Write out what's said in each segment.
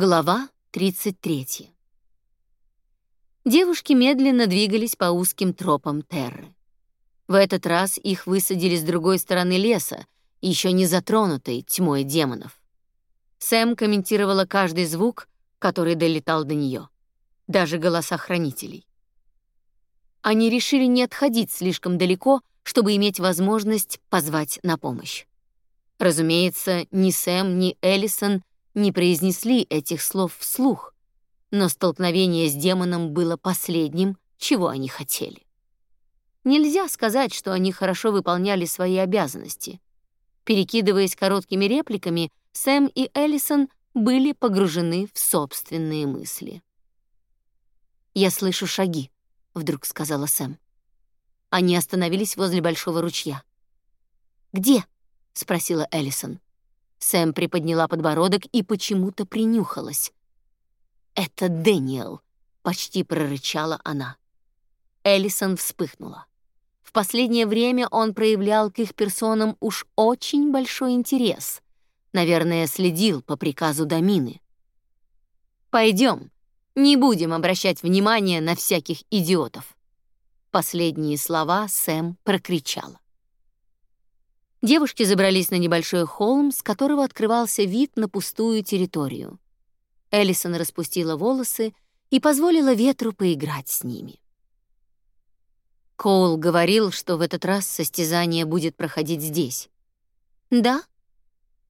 Глава 33. Девушки медленно двигались по узким тропам Терры. В этот раз их высадили с другой стороны леса, еще не затронутой тьмой демонов. Сэм комментировала каждый звук, который долетал до нее, даже голоса хранителей. Они решили не отходить слишком далеко, чтобы иметь возможность позвать на помощь. Разумеется, ни Сэм, ни Эллисон не произнесли этих слов вслух, но столкновение с демоном было последним, чего они хотели. Нельзя сказать, что они хорошо выполняли свои обязанности. Перекидываясь короткими репликами, Сэм и Эллисон были погружены в собственные мысли. «Я слышу шаги», — вдруг сказала Сэм. Они остановились возле большого ручья. «Где?» — спросила Эллисон. Сэм приподняла подбородок и почему-то принюхалась. «Это Дэниел», — почти прорычала она. Эллисон вспыхнула. В последнее время он проявлял к их персонам уж очень большой интерес. Наверное, следил по приказу Дамины. «Пойдем, не будем обращать внимания на всяких идиотов». Последние слова Сэм прокричала. Девушки забрались на небольшой холм, с которого открывался вид на пустую территорию. Эллисон распустила волосы и позволила ветру поиграть с ними. Коул говорил, что в этот раз состязание будет проходить здесь. «Да?»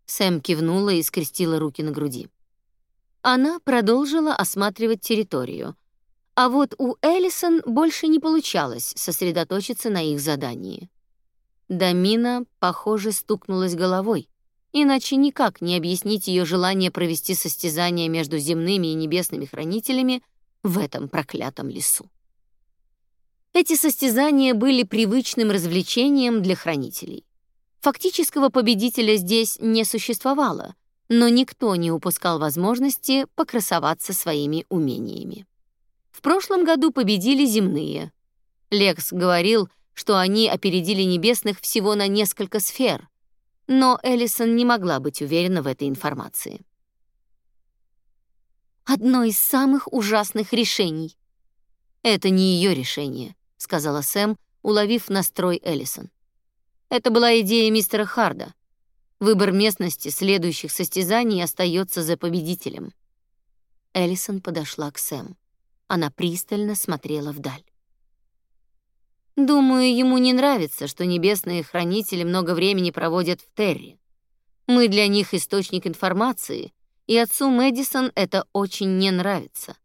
Сэм кивнула и скрестила руки на груди. Она продолжила осматривать территорию, а вот у Эллисон больше не получалось сосредоточиться на их задании. Дамина, похоже, стукнулась головой. Иначе никак не объяснить ее желание провести состязание между земными и небесными хранителями в этом проклятом лесу. Эти состязания были привычным развлечением для хранителей. Фактического победителя здесь не существовало, но никто не упускал возможности покрасоваться своими умениями. В прошлом году победили земные. Лекс говорил, что они опередили небесных всего на несколько сфер, но Эллисон не могла быть уверена в этой информации. «Одно из самых ужасных решений». «Это не ее решение», — сказала Сэм, уловив настрой Эллисон. «Это была идея мистера Харда. Выбор местности следующих состязаний остается за победителем». Эллисон подошла к Сэм. Она пристально смотрела вдаль. Думаю, ему не нравится, что небесные хранители много времени проводят в Терре. Мы для них источник информации, и отцу Мэдисон это очень не нравится.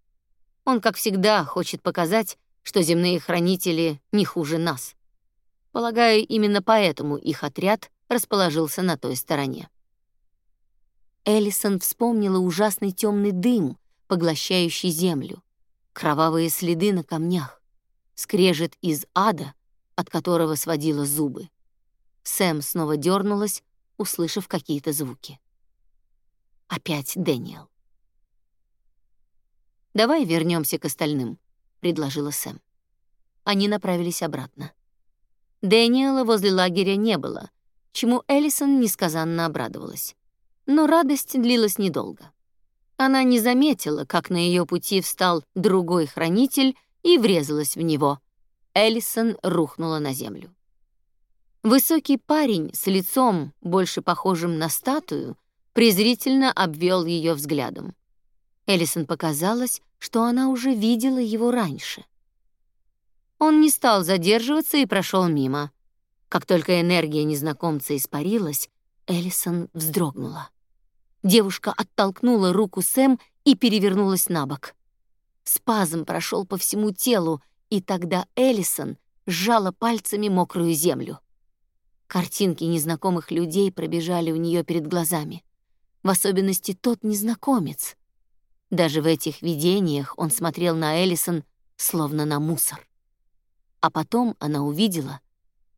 Он, как всегда, хочет показать, что земные хранители не хуже нас. Полагаю, именно поэтому их отряд расположился на той стороне. Эллисон вспомнила ужасный темный дым, поглощающий землю, кровавые следы на камнях скрежет из ада, от которого сводила зубы. Сэм снова дернулась, услышав какие-то звуки. Опять Дэниел. «Давай вернемся к остальным», — предложила Сэм. Они направились обратно. Дэниела возле лагеря не было, чему Эллисон несказанно обрадовалась. Но радость длилась недолго. Она не заметила, как на ее пути встал другой хранитель и врезалась в него. Эллисон рухнула на землю. Высокий парень с лицом, больше похожим на статую, презрительно обвел ее взглядом. Эллисон показалось, что она уже видела его раньше. Он не стал задерживаться и прошел мимо. Как только энергия незнакомца испарилась, Эллисон вздрогнула. Девушка оттолкнула руку Сэм и перевернулась на бок. Спазм прошел по всему телу, и тогда Эллисон сжала пальцами мокрую землю. Картинки незнакомых людей пробежали у нее перед глазами. В особенности тот незнакомец. Даже в этих видениях он смотрел на Эллисон словно на мусор. А потом она увидела,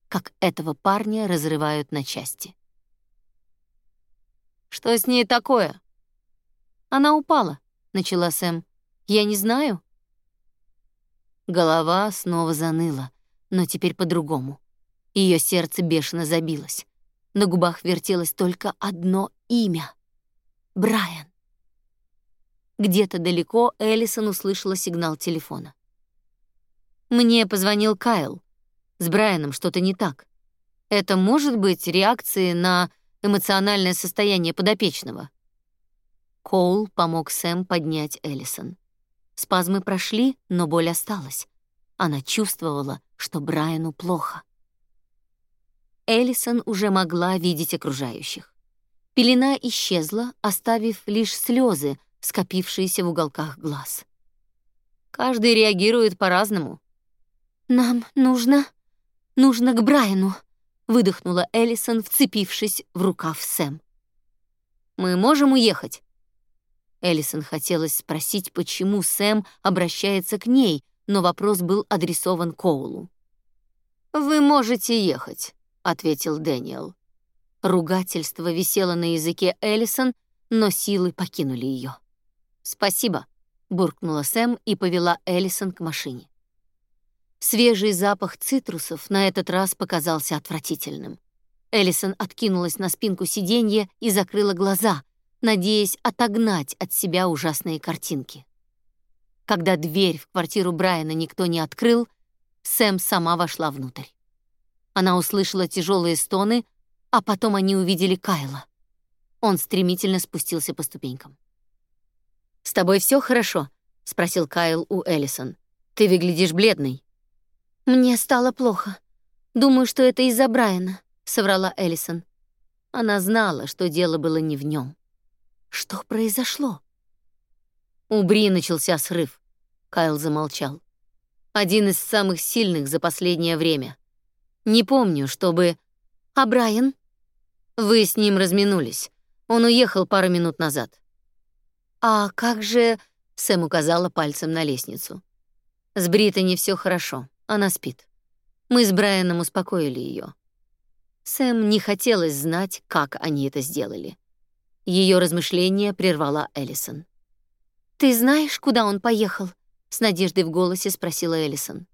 как этого парня разрывают на части. «Что с ней такое?» «Она упала», — начала Сэм. Я не знаю. Голова снова заныла, но теперь по-другому. Ее сердце бешено забилось. На губах вертелось только одно имя — Брайан. где-то далеко Эллисон услышала сигнал телефона. Мне позвонил Кайл. С Брайаном что-то не так. Это может быть реакцией на эмоциональное состояние подопечного. Коул помог Сэм поднять Эллисон. Спазмы прошли, но боль осталась. Она чувствовала, что Брайану плохо. Эллисон уже могла видеть окружающих. Пелена исчезла, оставив лишь слезы, скопившиеся в уголках глаз. Каждый реагирует по-разному. «Нам нужно... нужно к Брайану», — выдохнула Эллисон, вцепившись в рукав Сэм. «Мы можем уехать?» Эллисон хотелось спросить, почему Сэм обращается к ней, но вопрос был адресован Коулу. «Вы можете ехать», — ответил Дэниел. Ругательство висело на языке Эллисон, но силы покинули ее. «Спасибо», — буркнула Сэм и повела Эллисон к машине. Свежий запах цитрусов на этот раз показался отвратительным. Эллисон откинулась на спинку сиденья и закрыла глаза, надеясь отогнать от себя ужасные картинки. Когда дверь в квартиру Брайана никто не открыл, Сэм сама вошла внутрь. Она услышала тяжелые стоны, а потом они увидели Кайла. Он стремительно спустился по ступенькам. «С тобой все хорошо?» — спросил Кайл у Эллисон. «Ты выглядишь бледной». «Мне стало плохо. Думаю, что это из-за Брайана», — соврала Эллисон. Она знала, что дело было не в нем. Что произошло? У Бри начался срыв. Кайл замолчал. Один из самых сильных за последнее время. Не помню, чтобы... А Брайан? Вы с ним разминулись. Он уехал пару минут назад. А как же... Сэм указала пальцем на лестницу. С Британи все хорошо. Она спит. Мы с Брайаном успокоили ее. Сэм не хотелось знать, как они это сделали. Ее размышления прервала Эллисон. «Ты знаешь, куда он поехал?» — с надеждой в голосе спросила Эллисон.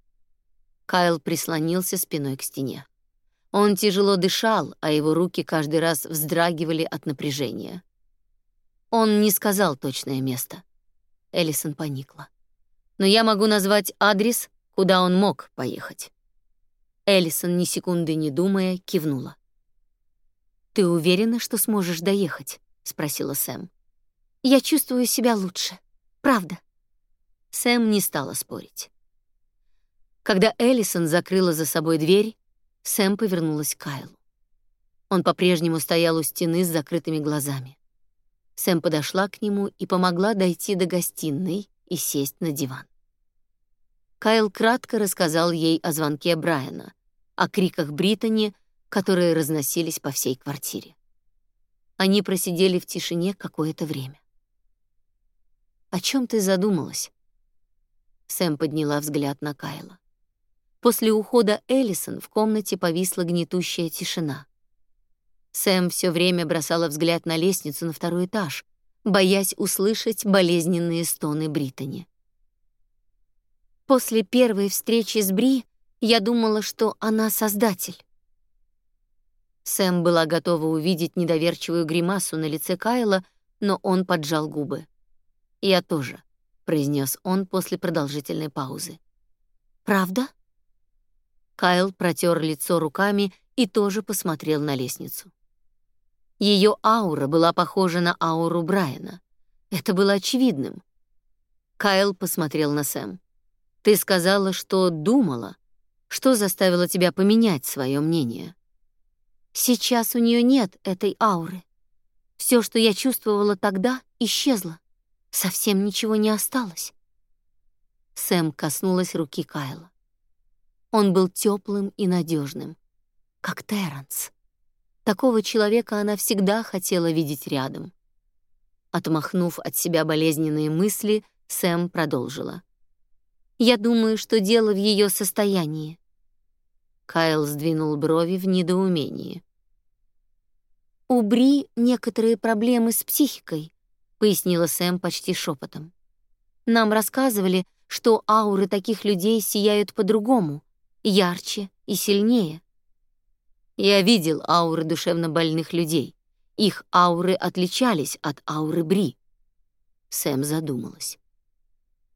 Кайл прислонился спиной к стене. Он тяжело дышал, а его руки каждый раз вздрагивали от напряжения. Он не сказал точное место. Эллисон поникла. Но я могу назвать адрес, куда он мог поехать. Эллисон, ни секунды не думая, кивнула. «Ты уверена, что сможешь доехать?» — спросила Сэм. «Я чувствую себя лучше. Правда». Сэм не стала спорить. Когда Эллисон закрыла за собой дверь, Сэм повернулась к Кайлу. Он по-прежнему стоял у стены с закрытыми глазами. Сэм подошла к нему и помогла дойти до гостиной и сесть на диван. Кайл кратко рассказал ей о звонке Брайана, о криках Британи, которые разносились по всей квартире. Они просидели в тишине какое-то время. «О чем ты задумалась?» Сэм подняла взгляд на Кайла. После ухода Эллисон в комнате повисла гнетущая тишина. Сэм все время бросала взгляд на лестницу на второй этаж, боясь услышать болезненные стоны Британи. После первой встречи с Бри я думала, что она создатель. Сэм была готова увидеть недоверчивую гримасу на лице Кайла, но он поджал губы. «Я тоже», — произнес он после продолжительной паузы. «Правда?» Кайл протер лицо руками и тоже посмотрел на лестницу. Ее аура была похожа на ауру Брайана. Это было очевидным. Кайл посмотрел на Сэм. Ты сказала, что думала. Что заставило тебя поменять свое мнение? Сейчас у нее нет этой ауры. Все, что я чувствовала тогда, исчезло. Совсем ничего не осталось. Сэм коснулась руки Кайла. Он был теплым и надежным, как Терренс. Такого человека она всегда хотела видеть рядом. Отмахнув от себя болезненные мысли, Сэм продолжила. Я думаю, что дело в ее состоянии. Кайл сдвинул брови в недоумении. У Бри некоторые проблемы с психикой, пояснила Сэм почти шепотом. Нам рассказывали, что ауры таких людей сияют по-другому, ярче и сильнее. Я видел ауры душевно больных людей. Их ауры отличались от ауры Бри. Сэм задумалась.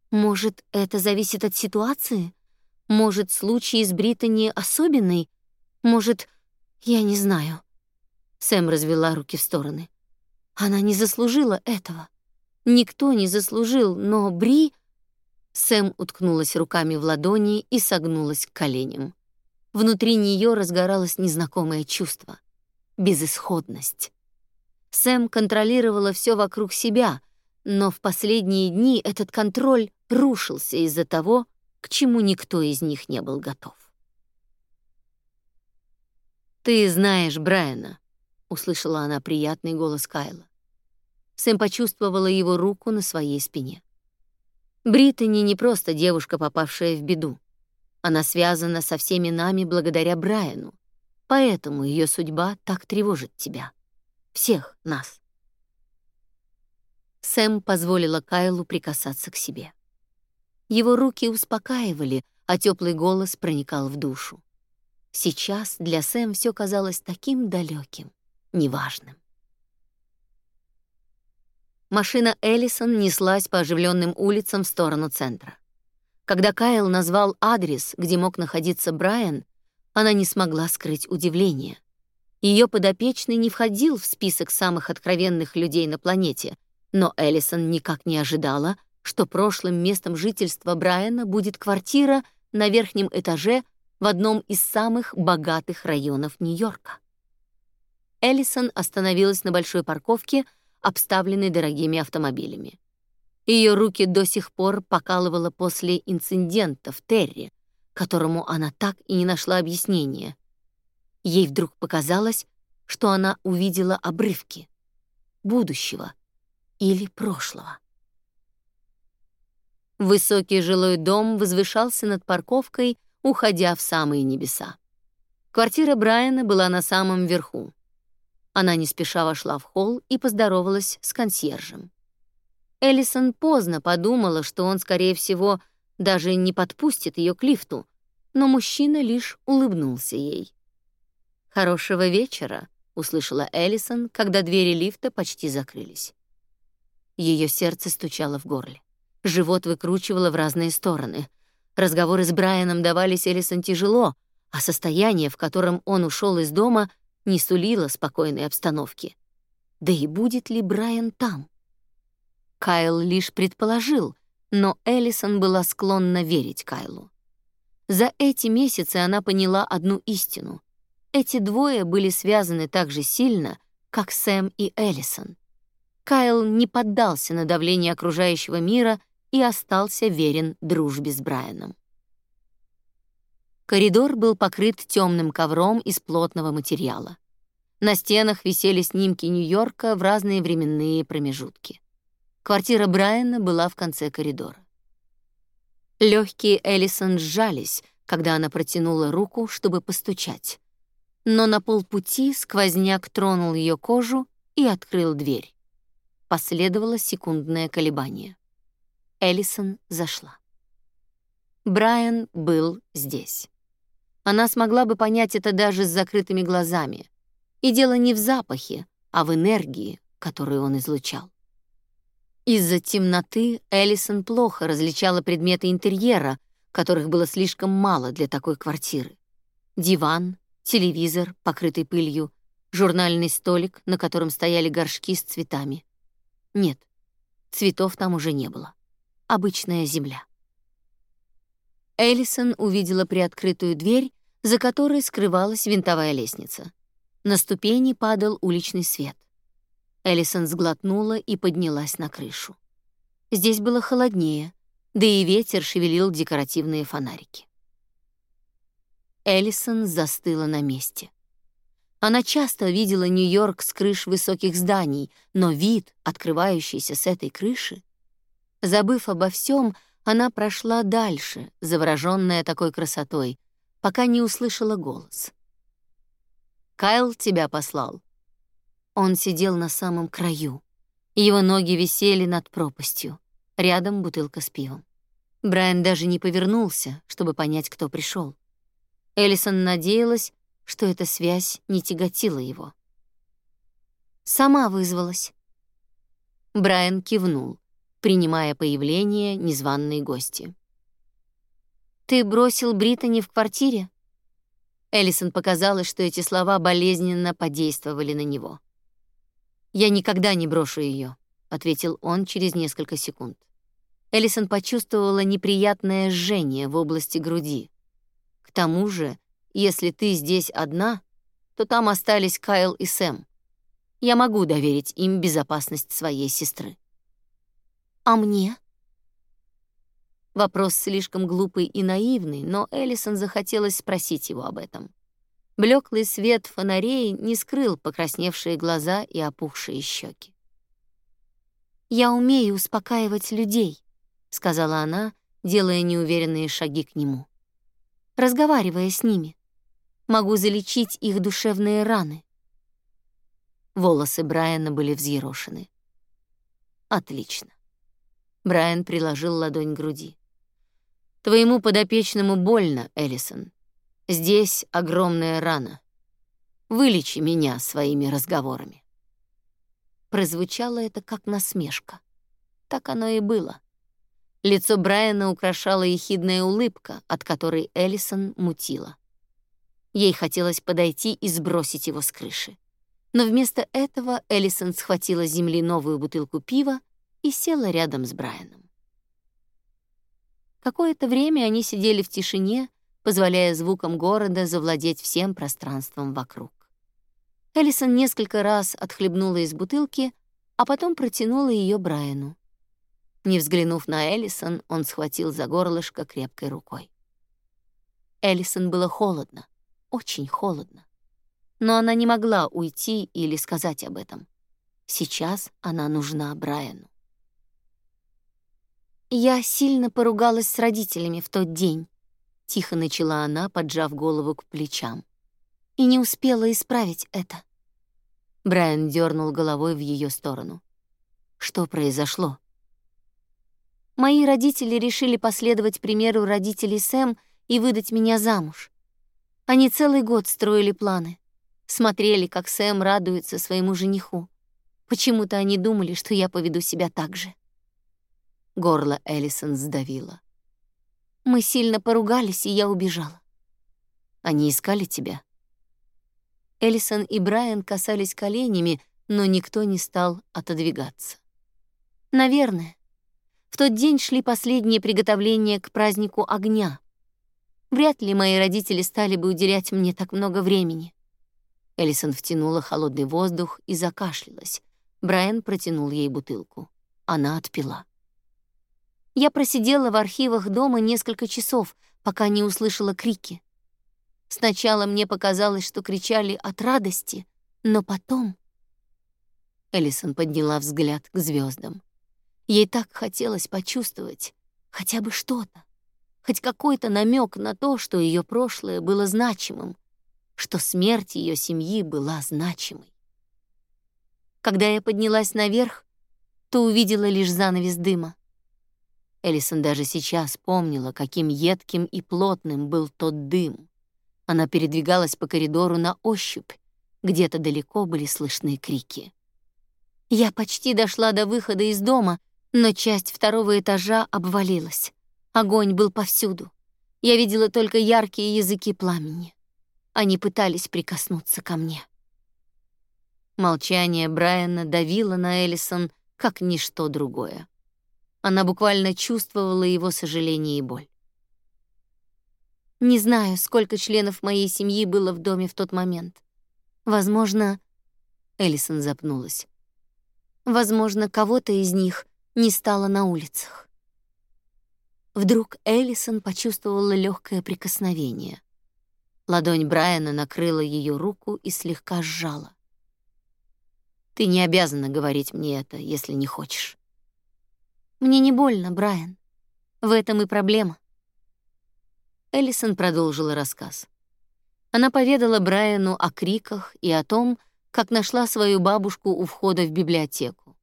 Может, это зависит от ситуации? Может, случай с Британи особенный? Может, я не знаю. Сэм развела руки в стороны. Она не заслужила этого. Никто не заслужил, но Бри... Сэм уткнулась руками в ладони и согнулась к коленям. Внутри нее разгоралось незнакомое чувство — безысходность. Сэм контролировала все вокруг себя, но в последние дни этот контроль рушился из-за того, к чему никто из них не был готов. «Ты знаешь Брайана», — услышала она приятный голос Кайла. Сэм почувствовала его руку на своей спине. Британи не просто девушка, попавшая в беду. Она связана со всеми нами благодаря Брайану, поэтому ее судьба так тревожит тебя. Всех нас. Сэм позволила Кайлу прикасаться к себе. Его руки успокаивали, а теплый голос проникал в душу. Сейчас для Сэм все казалось таким далеким, неважным. Машина Эллисон неслась по оживленным улицам в сторону центра. Когда Кайл назвал адрес, где мог находиться Брайан, она не смогла скрыть удивление. Ее подопечный не входил в список самых откровенных людей на планете, но Эллисон никак не ожидала, что прошлым местом жительства Брайана будет квартира на верхнем этаже в одном из самых богатых районов Нью-Йорка. Эллисон остановилась на большой парковке, обставленной дорогими автомобилями. Ее руки до сих пор покалывало после инцидента в Терри, которому она так и не нашла объяснения. Ей вдруг показалось, что она увидела обрывки будущего или прошлого. Высокий жилой дом возвышался над парковкой, уходя в самые небеса. Квартира Брайана была на самом верху. Она не спеша вошла в холл и поздоровалась с консьержем. Эллисон поздно подумала, что он, скорее всего, даже не подпустит ее к лифту, но мужчина лишь улыбнулся ей. «Хорошего вечера», — услышала Эллисон, когда двери лифта почти закрылись. Ее сердце стучало в горле. Живот выкручивало в разные стороны. Разговоры с Брайаном давались Элисон тяжело, а состояние, в котором он ушел из дома, не сулило спокойной обстановки. Да и будет ли Брайан там? Кайл лишь предположил, но Элисон была склонна верить Кайлу. За эти месяцы она поняла одну истину. Эти двое были связаны так же сильно, как Сэм и Элисон. Кайл не поддался на давление окружающего мира и остался верен дружбе с Брайаном. Коридор был покрыт темным ковром из плотного материала. На стенах висели снимки Нью-Йорка в разные временные промежутки. Квартира Брайана была в конце коридора. Легкие Эллисон сжались, когда она протянула руку, чтобы постучать. Но на полпути сквозняк тронул ее кожу и открыл дверь. Последовало секундное колебание. Эллисон зашла. Брайан был здесь. Она смогла бы понять это даже с закрытыми глазами. И дело не в запахе, а в энергии, которую он излучал. Из-за темноты Эллисон плохо различала предметы интерьера, которых было слишком мало для такой квартиры. Диван, телевизор, покрытый пылью, журнальный столик, на котором стояли горшки с цветами. Нет, цветов там уже не было обычная земля. Эллисон увидела приоткрытую дверь, за которой скрывалась винтовая лестница. На ступени падал уличный свет. Эллисон сглотнула и поднялась на крышу. Здесь было холоднее, да и ветер шевелил декоративные фонарики. Эллисон застыла на месте. Она часто видела Нью-Йорк с крыш высоких зданий, но вид, открывающийся с этой крыши, Забыв обо всем, она прошла дальше, завороженная такой красотой, пока не услышала голос. «Кайл тебя послал». Он сидел на самом краю. Его ноги висели над пропастью. Рядом бутылка с пивом. Брайан даже не повернулся, чтобы понять, кто пришел. Эллисон надеялась, что эта связь не тяготила его. «Сама вызвалась». Брайан кивнул. Принимая появление незваной гости. «Ты бросил Британи в квартире?» Эллисон показалось, что эти слова болезненно подействовали на него. «Я никогда не брошу ее, ответил он через несколько секунд. Эллисон почувствовала неприятное жжение в области груди. К тому же, если ты здесь одна, то там остались Кайл и Сэм. Я могу доверить им безопасность своей сестры. А мне? Вопрос слишком глупый и наивный, но Эллисон захотелось спросить его об этом. Блеклый свет фонарей не скрыл покрасневшие глаза и опухшие щеки. «Я умею успокаивать людей», — сказала она, делая неуверенные шаги к нему. «Разговаривая с ними, могу залечить их душевные раны». Волосы Брайана были взъерошены. «Отлично». Брайан приложил ладонь к груди. Твоему подопечному больно, Эллисон. Здесь огромная рана. Вылечи меня своими разговорами. Прозвучало это как насмешка. Так оно и было. Лицо Брайана украшала ехидная улыбка, от которой Эллисон мутила. Ей хотелось подойти и сбросить его с крыши. Но вместо этого Эллисон схватила с земли новую бутылку пива и села рядом с Брайаном. Какое-то время они сидели в тишине, позволяя звукам города завладеть всем пространством вокруг. Эллисон несколько раз отхлебнула из бутылки, а потом протянула ее Брайану. Не взглянув на Эллисон, он схватил за горлышко крепкой рукой. Эллисон было холодно, очень холодно. Но она не могла уйти или сказать об этом. Сейчас она нужна Брайану. «Я сильно поругалась с родителями в тот день», — тихо начала она, поджав голову к плечам. «И не успела исправить это». Брайан дернул головой в ее сторону. «Что произошло?» Мои родители решили последовать примеру родителей Сэм и выдать меня замуж. Они целый год строили планы. Смотрели, как Сэм радуется своему жениху. Почему-то они думали, что я поведу себя так же. Горло Эллисон сдавило. Мы сильно поругались, и я убежала. Они искали тебя. Эллисон и Брайан касались коленями, но никто не стал отодвигаться. Наверное. В тот день шли последние приготовления к празднику огня. Вряд ли мои родители стали бы уделять мне так много времени. Эллисон втянула холодный воздух и закашлялась. Брайан протянул ей бутылку. Она отпила. Я просидела в архивах дома несколько часов, пока не услышала крики. Сначала мне показалось, что кричали от радости, но потом... Эллисон подняла взгляд к звездам. Ей так хотелось почувствовать хотя бы что-то, хоть какой-то намек на то, что ее прошлое было значимым, что смерть ее семьи была значимой. Когда я поднялась наверх, то увидела лишь занавес дыма. Элисон даже сейчас помнила, каким едким и плотным был тот дым. Она передвигалась по коридору на ощупь. Где-то далеко были слышны крики. Я почти дошла до выхода из дома, но часть второго этажа обвалилась. Огонь был повсюду. Я видела только яркие языки пламени. Они пытались прикоснуться ко мне. Молчание Брайана давило на Элисон, как ничто другое. Она буквально чувствовала его сожаление и боль. Не знаю, сколько членов моей семьи было в доме в тот момент. Возможно, Эллисон запнулась. Возможно, кого-то из них не стало на улицах. Вдруг Эллисон почувствовала легкое прикосновение. Ладонь Брайана накрыла ее руку и слегка сжала. Ты не обязана говорить мне это, если не хочешь. Мне не больно, Брайан. В этом и проблема. Эллисон продолжила рассказ. Она поведала Брайану о криках и о том, как нашла свою бабушку у входа в библиотеку.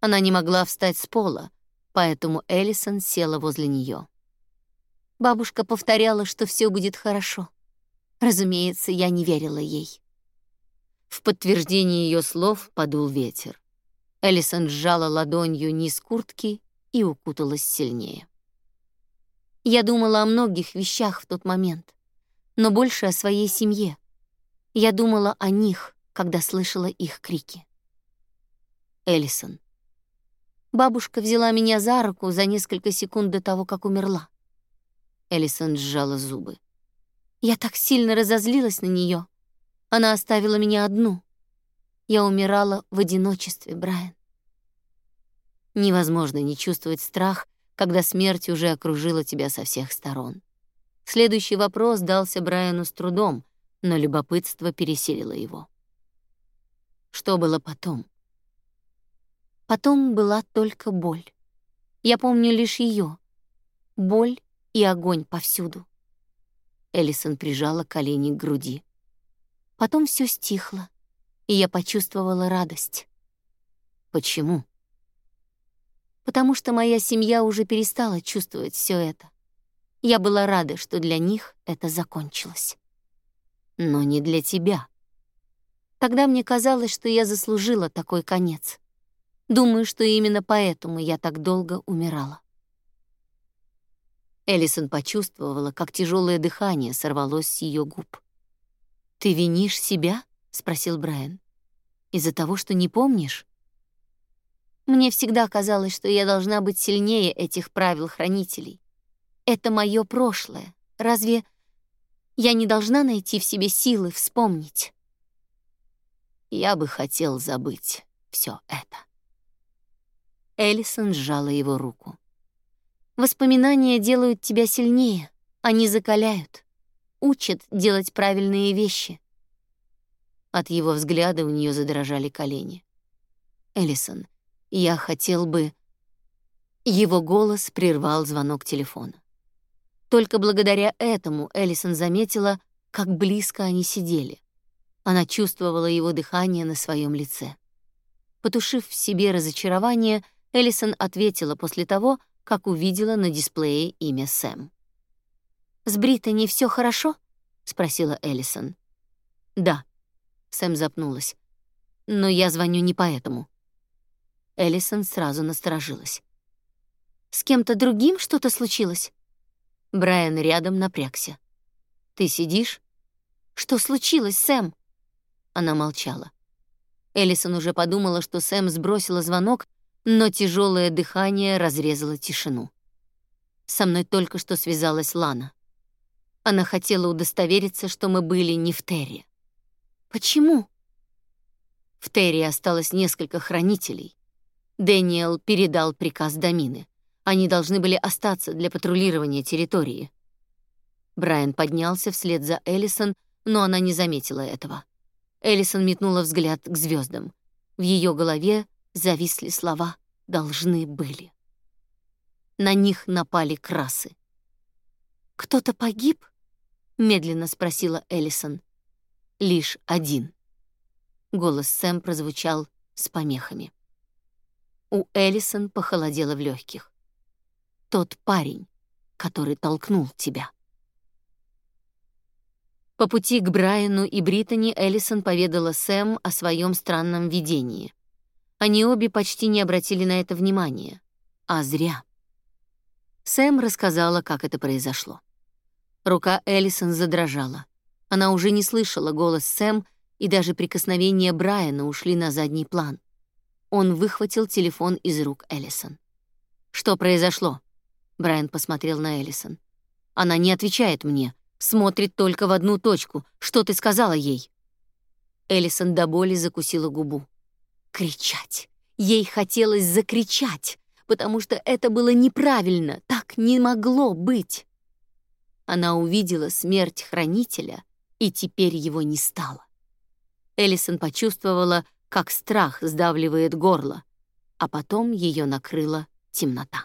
Она не могла встать с пола, поэтому Эллисон села возле нее. Бабушка повторяла, что все будет хорошо. Разумеется, я не верила ей. В подтверждение ее слов подул ветер. Эллисон сжала ладонью низ куртки и укуталась сильнее. Я думала о многих вещах в тот момент, но больше о своей семье. Я думала о них, когда слышала их крики. Эллисон. Бабушка взяла меня за руку за несколько секунд до того, как умерла. Эллисон сжала зубы. Я так сильно разозлилась на нее. Она оставила меня одну. Я умирала в одиночестве, Брайан. Невозможно не чувствовать страх, когда смерть уже окружила тебя со всех сторон. Следующий вопрос дался Брайану с трудом, но любопытство пересилило его. Что было потом? Потом была только боль. Я помню лишь ее. Боль и огонь повсюду. Эллисон прижала колени к груди. Потом все стихло, и я почувствовала радость. Почему? Потому что моя семья уже перестала чувствовать все это. Я была рада, что для них это закончилось. Но не для тебя. Тогда мне казалось, что я заслужила такой конец. Думаю, что именно поэтому я так долго умирала. Эллисон почувствовала, как тяжелое дыхание сорвалось с ее губ. «Ты винишь себя?» — спросил Брайан. «Из-за того, что не помнишь?» Мне всегда казалось, что я должна быть сильнее этих правил хранителей. Это мое прошлое. Разве я не должна найти в себе силы вспомнить? Я бы хотел забыть все это. Эллисон сжала его руку. Воспоминания делают тебя сильнее, они закаляют, учат делать правильные вещи. От его взгляда у нее задрожали колени. Эллисон, я хотел бы... Его голос прервал звонок телефона. Только благодаря этому Эллисон заметила, как близко они сидели. Она чувствовала его дыхание на своем лице. Потушив в себе разочарование, Эллисон ответила после того, как увидела на дисплее имя Сэм. «С Британи все хорошо?» — спросила Эллисон. «Да», — Сэм запнулась. «Но я звоню не поэтому». Эллисон сразу насторожилась. «С кем-то другим что-то случилось?» Брайан рядом напрягся. «Ты сидишь?» «Что случилось, Сэм?» Она молчала. Эллисон уже подумала, что Сэм сбросила звонок но тяжелое дыхание разрезало тишину. Со мной только что связалась Лана. Она хотела удостовериться, что мы были не в Терре. Почему? В Терре осталось несколько хранителей. Дэниел передал приказ Домины. Они должны были остаться для патрулирования территории. Брайан поднялся вслед за Эллисон, но она не заметила этого. Эллисон метнула взгляд к звездам. В ее голове зависли слова «должны были». На них напали красы. «Кто-то погиб?» — медленно спросила Эллисон. «Лишь один». Голос Сэм прозвучал с помехами. У Эллисон похолодело в легких. «Тот парень, который толкнул тебя». По пути к Брайану и Британи Эллисон поведала Сэм о своем странном видении — они обе почти не обратили на это внимания. А зря. Сэм рассказала, как это произошло. Рука Эллисон задрожала. Она уже не слышала голос Сэм, и даже прикосновения Брайана ушли на задний план. Он выхватил телефон из рук Эллисон. «Что произошло?» Брайан посмотрел на Эллисон. «Она не отвечает мне, смотрит только в одну точку. Что ты сказала ей?» Эллисон до боли закусила губу кричать. Ей хотелось закричать, потому что это было неправильно, так не могло быть. Она увидела смерть хранителя, и теперь его не стало. Эллисон почувствовала, как страх сдавливает горло, а потом ее накрыла темнота.